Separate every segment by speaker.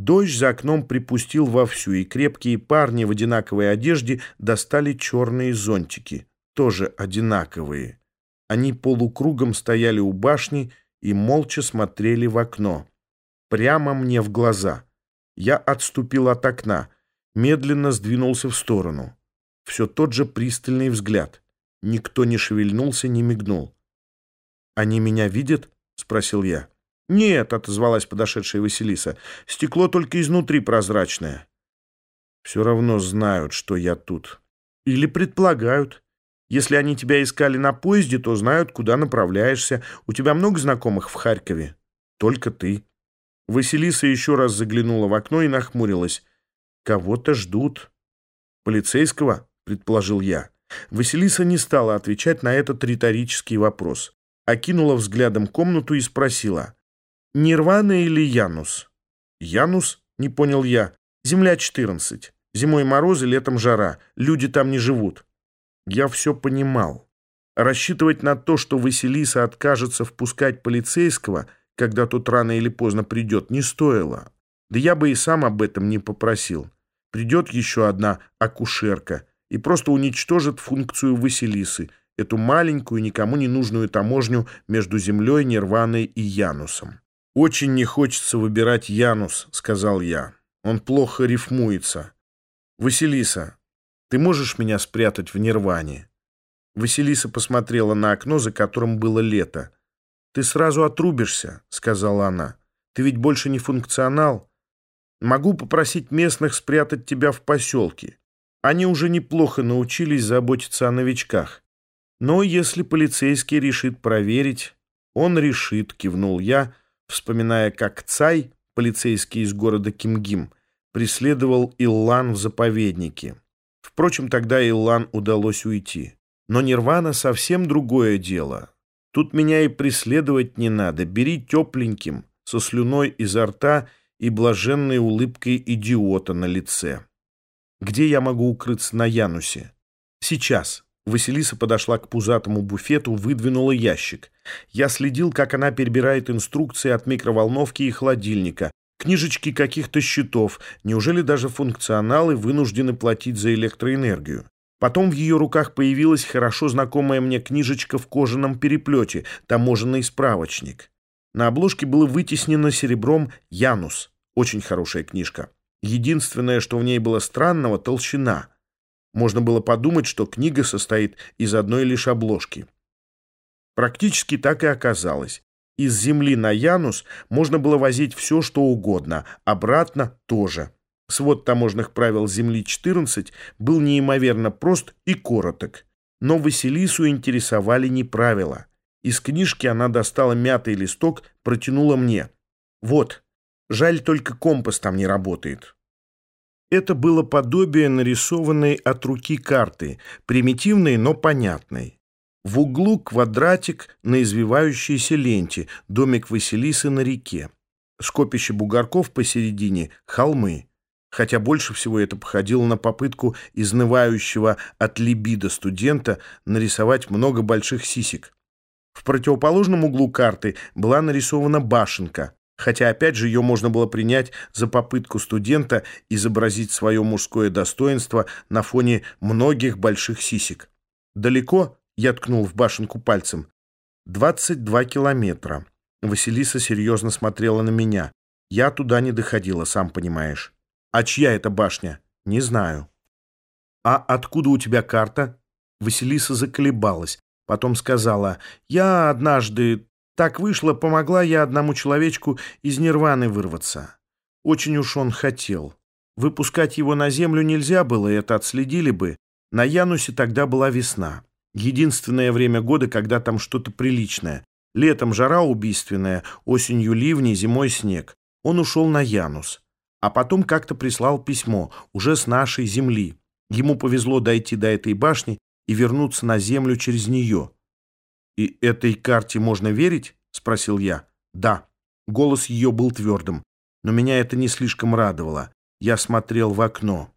Speaker 1: Дождь за окном припустил вовсю, и крепкие парни в одинаковой одежде достали черные зонтики, тоже одинаковые. Они полукругом стояли у башни и молча смотрели в окно. Прямо мне в глаза. Я отступил от окна, медленно сдвинулся в сторону. Все тот же пристальный взгляд. Никто не шевельнулся, не мигнул. «Они меня видят?» — спросил я. «Нет», — отозвалась подошедшая Василиса, — «стекло только изнутри прозрачное». «Все равно знают, что я тут. Или предполагают. Если они тебя искали на поезде, то знают, куда направляешься. У тебя много знакомых в Харькове?» «Только ты». Василиса еще раз заглянула в окно и нахмурилась. «Кого-то ждут». «Полицейского?» — предположил я. Василиса не стала отвечать на этот риторический вопрос. Окинула взглядом комнату и спросила — Нирвана или Янус? Янус? Не понял я. Земля 14. Зимой морозы, летом жара. Люди там не живут. Я все понимал. Рассчитывать на то, что Василиса откажется впускать полицейского, когда тот рано или поздно придет, не стоило. Да я бы и сам об этом не попросил. Придет еще одна акушерка и просто уничтожит функцию Василисы, эту маленькую, никому не нужную таможню между землей, Нирваной и Янусом. «Очень не хочется выбирать Янус», — сказал я. «Он плохо рифмуется. Василиса, ты можешь меня спрятать в Нирване?» Василиса посмотрела на окно, за которым было лето. «Ты сразу отрубишься», — сказала она. «Ты ведь больше не функционал. Могу попросить местных спрятать тебя в поселке. Они уже неплохо научились заботиться о новичках. Но если полицейский решит проверить...» «Он решит», — кивнул я, вспоминая, как Цай, полицейский из города Кимгим, преследовал Иллан в заповеднике. Впрочем, тогда Иллан удалось уйти. Но Нирвана совсем другое дело. Тут меня и преследовать не надо. Бери тепленьким, со слюной изо рта и блаженной улыбкой идиота на лице. Где я могу укрыться на Янусе? Сейчас. Василиса подошла к пузатому буфету, выдвинула ящик. Я следил, как она перебирает инструкции от микроволновки и холодильника, книжечки каких-то счетов, неужели даже функционалы вынуждены платить за электроэнергию. Потом в ее руках появилась хорошо знакомая мне книжечка в кожаном переплете, таможенный справочник. На обложке было вытеснено серебром «Янус». Очень хорошая книжка. Единственное, что в ней было странного — толщина — можно было подумать, что книга состоит из одной лишь обложки. Практически так и оказалось. Из земли на Янус можно было возить все, что угодно, обратно тоже. Свод таможенных правил Земли 14 был неимоверно прост и короток. Но Василису интересовали не правила. Из книжки она достала мятый листок, протянула мне. «Вот, жаль, только компас там не работает». Это было подобие нарисованной от руки карты, примитивной, но понятной. В углу квадратик на извивающейся ленте, домик Василисы на реке. Скопище бугорков посередине — холмы. Хотя больше всего это походило на попытку изнывающего от либидо студента нарисовать много больших сисек. В противоположном углу карты была нарисована башенка, хотя опять же ее можно было принять за попытку студента изобразить свое мужское достоинство на фоне многих больших сисек. «Далеко?» — я ткнул в башенку пальцем. «Двадцать два километра». Василиса серьезно смотрела на меня. «Я туда не доходила, сам понимаешь». «А чья это башня?» «Не знаю». «А откуда у тебя карта?» Василиса заколебалась. Потом сказала, «Я однажды так вышло, помогла я одному человечку из нирваны вырваться. Очень уж он хотел. Выпускать его на землю нельзя было, это отследили бы. На Янусе тогда была весна. Единственное время года, когда там что-то приличное. Летом жара убийственная, осенью ливни, зимой снег. Он ушел на Янус. А потом как-то прислал письмо, уже с нашей земли. Ему повезло дойти до этой башни и вернуться на землю через нее. «И этой карте можно верить?» — спросил я. «Да». Голос ее был твердым, но меня это не слишком радовало. Я смотрел в окно.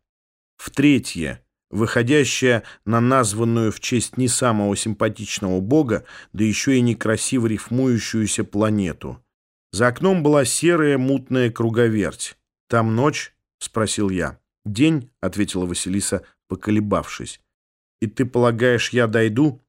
Speaker 1: В третье, выходящее на названную в честь не самого симпатичного бога, да еще и некрасиво рифмующуюся планету. За окном была серая мутная круговерть. «Там ночь?» — спросил я. «День», — ответила Василиса, поколебавшись. «И ты полагаешь, я дойду?»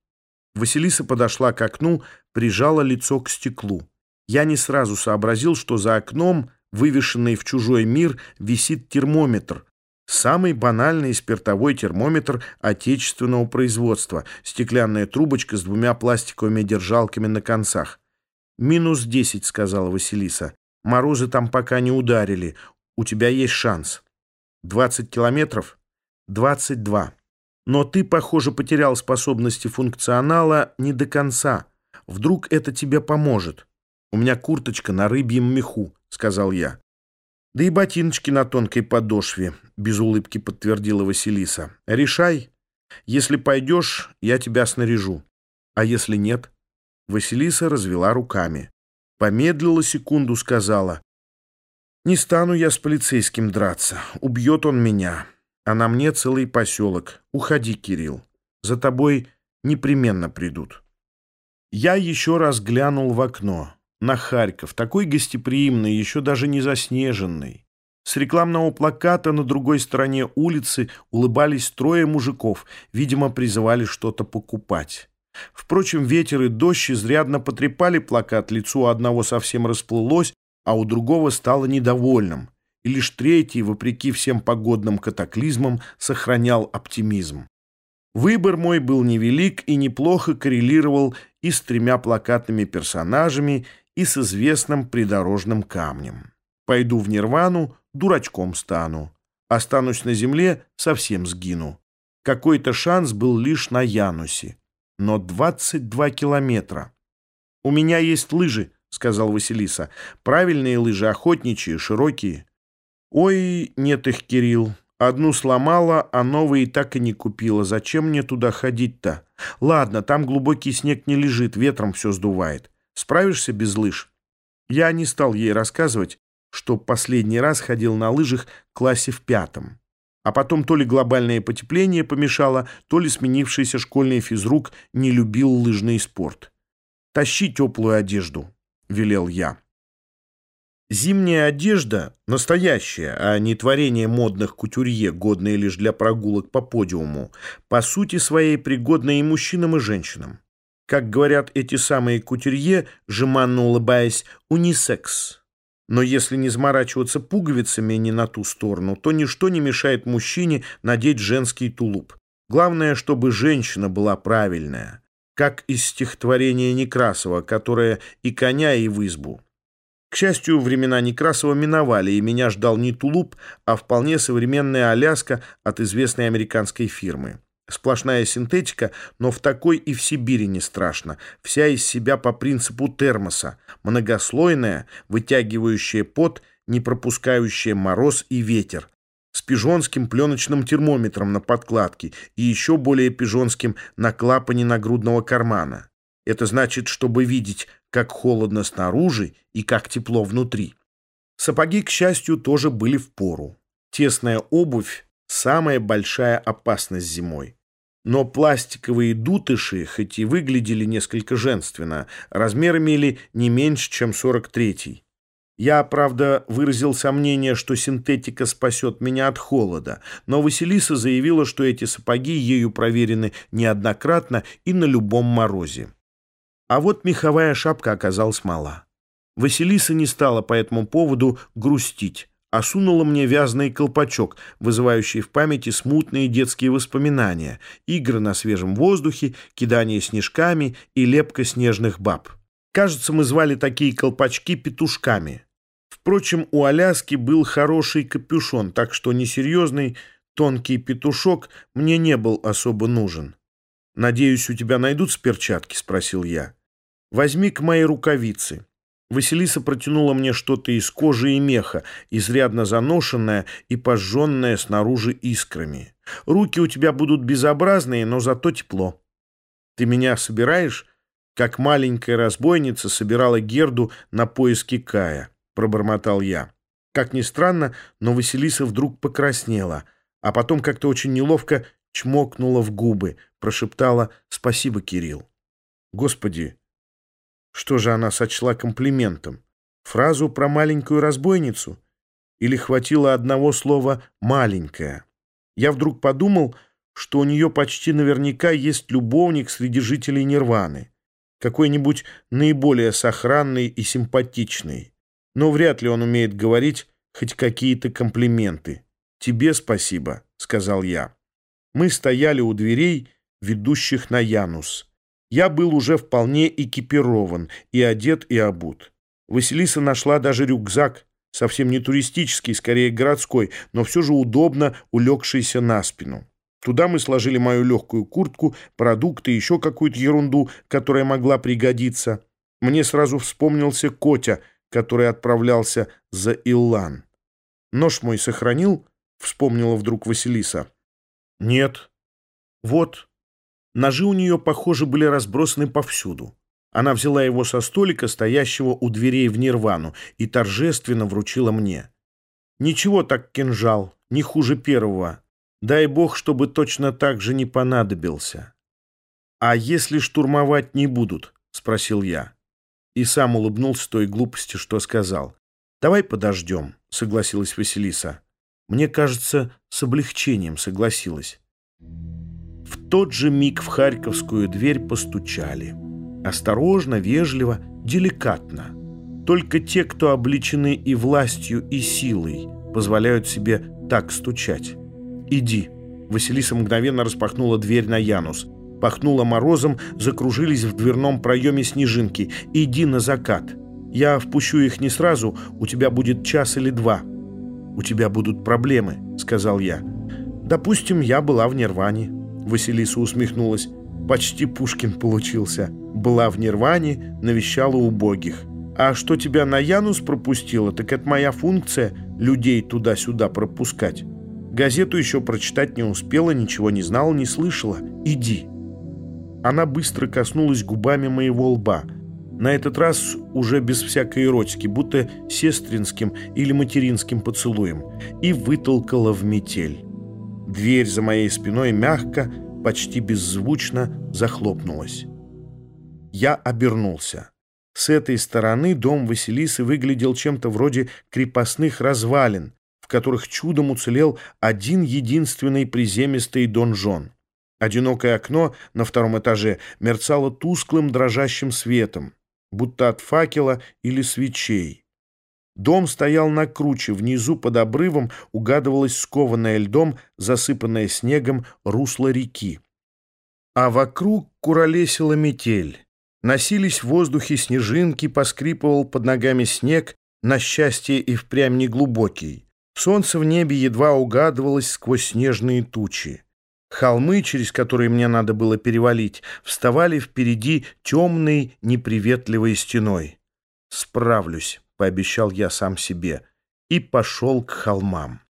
Speaker 1: Василиса подошла к окну, прижала лицо к стеклу. Я не сразу сообразил, что за окном, вывешенный в чужой мир, висит термометр. Самый банальный спиртовой термометр отечественного производства. Стеклянная трубочка с двумя пластиковыми держалками на концах. «Минус десять», — сказала Василиса. «Морозы там пока не ударили. У тебя есть шанс». «Двадцать километров?» «Двадцать два». «Но ты, похоже, потерял способности функционала не до конца. Вдруг это тебе поможет?» «У меня курточка на рыбьем меху», — сказал я. «Да и ботиночки на тонкой подошве», — без улыбки подтвердила Василиса. «Решай. Если пойдешь, я тебя снаряжу. А если нет?» Василиса развела руками. Помедлила секунду, сказала. «Не стану я с полицейским драться. Убьет он меня. А на мне целый поселок. Уходи, Кирилл. За тобой непременно придут». Я еще раз глянул в окно. На Харьков, такой гостеприимный, еще даже не заснеженный. С рекламного плаката на другой стороне улицы улыбались трое мужиков, видимо, призывали что-то покупать. Впрочем, ветер и дождь изрядно потрепали плакат, лицо одного совсем расплылось, а у другого стало недовольным. И лишь третий, вопреки всем погодным катаклизмам, сохранял оптимизм. Выбор мой был невелик и неплохо коррелировал и с тремя плакатными персонажами, и с известным придорожным камнем. Пойду в нирвану, дурачком стану. Останусь на земле, совсем сгину. Какой-то шанс был лишь на Янусе. Но 22 километра. «У меня есть лыжи», — сказал Василиса. «Правильные лыжи, охотничьи, широкие». «Ой, нет их, Кирилл. Одну сломала, а новые так и не купила. Зачем мне туда ходить-то? Ладно, там глубокий снег не лежит, ветром все сдувает. Справишься без лыж?» Я не стал ей рассказывать, что последний раз ходил на лыжах в классе в пятом. А потом то ли глобальное потепление помешало, то ли сменившийся школьный физрук не любил лыжный спорт. «Тащи теплую одежду», — велел я. Зимняя одежда, настоящая, а не творение модных кутюрье, годные лишь для прогулок по подиуму, по сути своей пригодна и мужчинам, и женщинам. Как говорят эти самые кутюрье, жеманно улыбаясь, унисекс. Но если не заморачиваться пуговицами не на ту сторону, то ничто не мешает мужчине надеть женский тулуп. Главное, чтобы женщина была правильная. Как из стихотворения Некрасова, которое и коня, и в избу. К счастью, времена Некрасова миновали, и меня ждал не тулуп, а вполне современная Аляска от известной американской фирмы. Сплошная синтетика, но в такой и в Сибири не страшно. Вся из себя по принципу термоса. Многослойная, вытягивающая пот, не пропускающая мороз и ветер. С пижонским пленочным термометром на подкладке и еще более пижонским на клапане нагрудного кармана. Это значит, чтобы видеть, как холодно снаружи и как тепло внутри. Сапоги, к счастью, тоже были в пору. Тесная обувь самая большая опасность зимой. Но пластиковые дутыши, хоть и выглядели несколько женственно, размер имели не меньше, чем 43-й. Я, правда, выразил сомнение, что синтетика спасет меня от холода, но Василиса заявила, что эти сапоги ею проверены неоднократно и на любом морозе. А вот меховая шапка оказалась мала. Василиса не стала по этому поводу грустить а сунула мне вязаный колпачок, вызывающий в памяти смутные детские воспоминания, игры на свежем воздухе, кидание снежками и лепка снежных баб. Кажется, мы звали такие колпачки петушками. Впрочем, у Аляски был хороший капюшон, так что несерьезный тонкий петушок мне не был особо нужен. «Надеюсь, у тебя найдутся перчатки?» — спросил я. «Возьми к моей рукавицы». Василиса протянула мне что-то из кожи и меха, изрядно заношенное и пожженное снаружи искрами. Руки у тебя будут безобразные, но зато тепло. Ты меня собираешь? Как маленькая разбойница собирала Герду на поиски Кая, пробормотал я. Как ни странно, но Василиса вдруг покраснела, а потом как-то очень неловко чмокнула в губы, прошептала «Спасибо, Кирилл». Господи, что же она сочла комплиментом? Фразу про маленькую разбойницу? или хватило одного слова «маленькая». Я вдруг подумал, что у нее почти наверняка есть любовник среди жителей Нирваны, какой-нибудь наиболее сохранный и симпатичный. Но вряд ли он умеет говорить хоть какие-то комплименты. «Тебе спасибо», — сказал я. Мы стояли у дверей, ведущих на Янус. Я был уже вполне экипирован, и одет, и обут. Василиса нашла даже рюкзак, совсем не туристический, скорее городской, но все же удобно улегшийся на спину. Туда мы сложили мою легкую куртку, продукты, еще какую-то ерунду, которая могла пригодиться. Мне сразу вспомнился Котя, который отправлялся за Иллан. «Нож мой сохранил?» — вспомнила вдруг Василиса. «Нет». «Вот». Ножи у нее, похоже, были разбросаны повсюду. Она взяла его со столика, стоящего у дверей в Нирвану, и торжественно вручила мне. «Ничего так кинжал, не хуже первого. Дай бог, чтобы точно так же не понадобился». «А если штурмовать не будут?» — спросил я. И сам улыбнулся той глупости, что сказал. «Давай подождем», — согласилась Василиса. Мне кажется, с облегчением согласилась. В тот же миг в Харьковскую дверь постучали. Осторожно, вежливо, деликатно. Только те, кто обличены и властью, и силой, позволяют себе так стучать. «Иди». Василиса мгновенно распахнула дверь на Янус. Пахнула морозом, закружились в дверном проеме снежинки. «Иди на закат. Я впущу их не сразу, у тебя будет час или два». «У тебя будут проблемы», — сказал я. «Допустим, я была в Нирване», — Василиса усмехнулась. «Почти Пушкин получился. Была в Нирване, навещала убогих. А что тебя на Янус пропустила, так это моя функция — людей туда-сюда пропускать. Газету еще прочитать не успела, ничего не знала, не слышала. Иди». Она быстро коснулась губами моего лба — на этот раз уже без всякой эротики, будто сестринским или материнским поцелуем, и вытолкала в метель. Дверь за моей спиной мягко, почти беззвучно захлопнулась. Я обернулся. С этой стороны дом Василисы выглядел чем-то вроде крепостных развалин, в которых чудом уцелел один единственный приземистый донжон. Одинокое окно на втором этаже мерцало тусклым дрожащим светом будто от факела или свечей. Дом стоял на круче, внизу под обрывом угадывалось скованное льдом, засыпанное снегом русло реки. А вокруг куролесила метель. Носились в воздухе снежинки, поскрипывал под ногами снег, на счастье и впрямь неглубокий. Солнце в небе едва угадывалось сквозь снежные тучи. Холмы, через которые мне надо было перевалить, вставали впереди темной, неприветливой стеной. «Справлюсь», — пообещал я сам себе, и пошел к холмам.